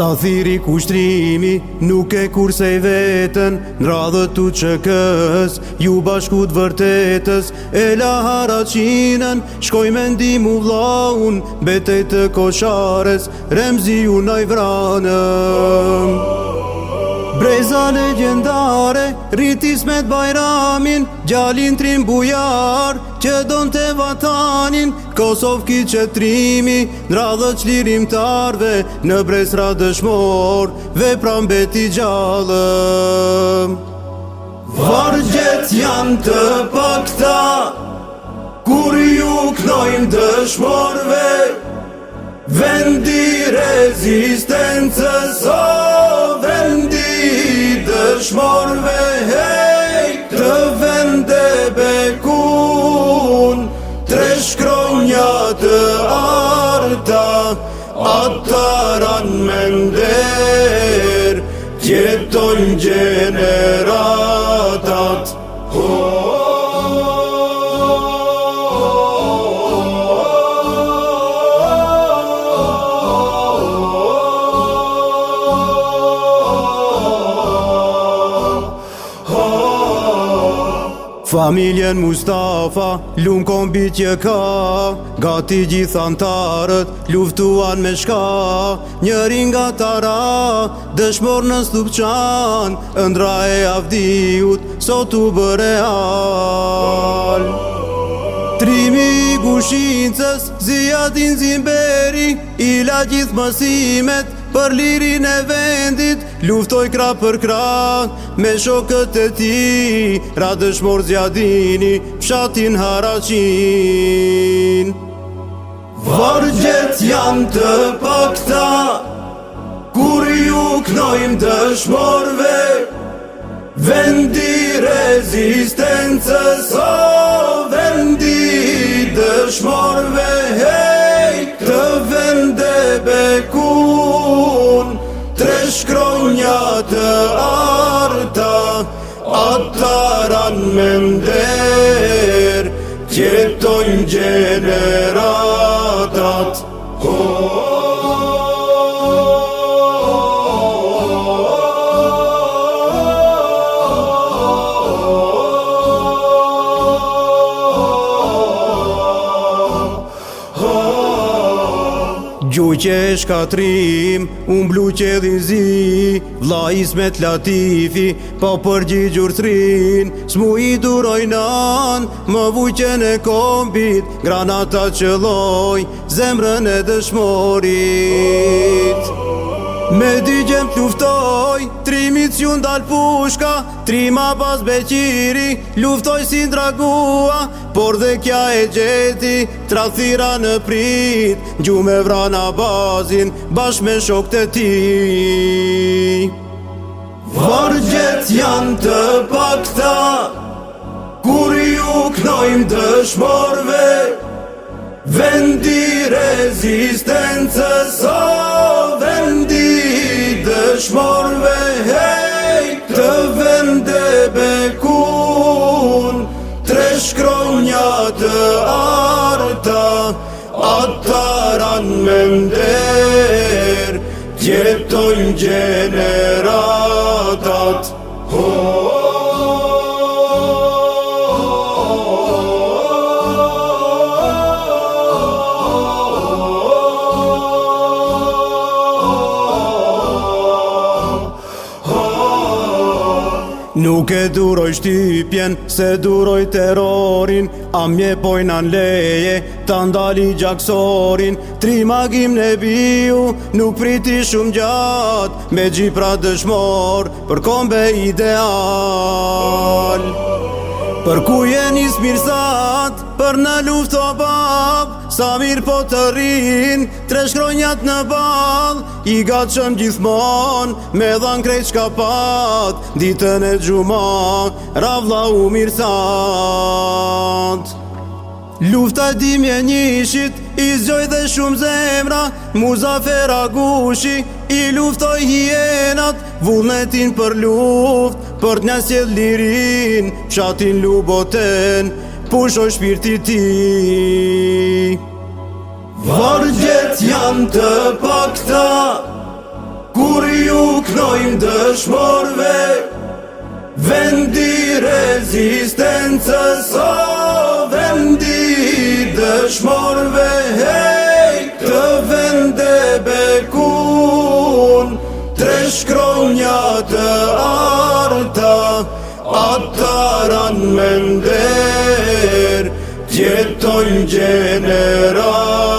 sa thiri kushtrimi, nuk e kurse i vetën, në radhët u që kës, ju bashkut vërtetës, e la haracinën, shkoj me ndimu vlaun, betej të koshares, remzi ju nëjvranëm. Oh! Breza legendare, rritis me t'bajramin Gjalin trim bujar, që don të vatanin Kosov ki qëtrimi, në radhë tarve Në brezra dëshmor, vepram beti gjallëm Vargjet janë të pakta Kur ju knojnë dëshmorve Vendi rezistencës orë është me hej Të vende bekun Tre shkronja të arda Ata ranë me nder Tjetojnë gjeneratat Oh, oh, oh. Familjen Mustafa, lumë kombi që ka Gati gjithë antarët, luftuan me shka Njëri nga tara, dëshmor në stupçan Ndra e avdiut, sot u bëre al Trimi i gushinëcës, zia din zimberi Ila gjithë mësimet, Për lirin e vendit, luftoj kra për kra Me shokët e ti, radë mor zjadini Pshatin haracin Vargjet janë të pakta Kur ju knojmë dëshmorve Vendi rezistencës O vendi dëshmorve hey! Shkronja të arta Atar anë më ndër Gjetojnë që e shkatrim, unë blu që zi, dhizi Vla ismet latifi, pa po përgjigjur trin Smu i durojnan, më vuqen e kombit Granata që loj, zemrën e dëshmorit Me di gjem të luftoj, trimit që ndalë pushka Trima pas beqiri, luftoj si ndragua Por dhe kja e gjeti, trathira në prit Gju me vrana bazin, bashk me shok të ti Vargjet janë të pakta Kur ju knojmë dëshmorve Vendi rezistencës oh! dëshmorve hej të vende bekun Tre shkronja të arta ataran me mder Tjetojnë gjeneratat Ho, ho, ho, ho Nuk e duroj shtypjen, se duroj terrorin A mje pojna në leje, ta ndali gjaksorin Tri magim në biu, nuk priti shumë gjatë Me gjipra dëshmor, për kombe ideal Për ku jeni smirësat, për në luft o bab Sa mirë po të rrin, tre shkronjat në bal I gatë qëm gjithmon, me dhan krejt shka Ditën e gjumak, ravla u mirësat Lufta dimje njëshit, i zgjoj dhe shumë zemra Muzafera gushi, i luftoj hienat Vullnetin për luft, për të njësjet lirin Pshatin luboten, pusho shpirti ti Vargjet janë të pakta uknojmë dëshmorve Vendi rezistencës, o vendi dëshmorve Hej, të vende bekun Tre shkronja të arta Ataran mender Tjetojnë gjeneral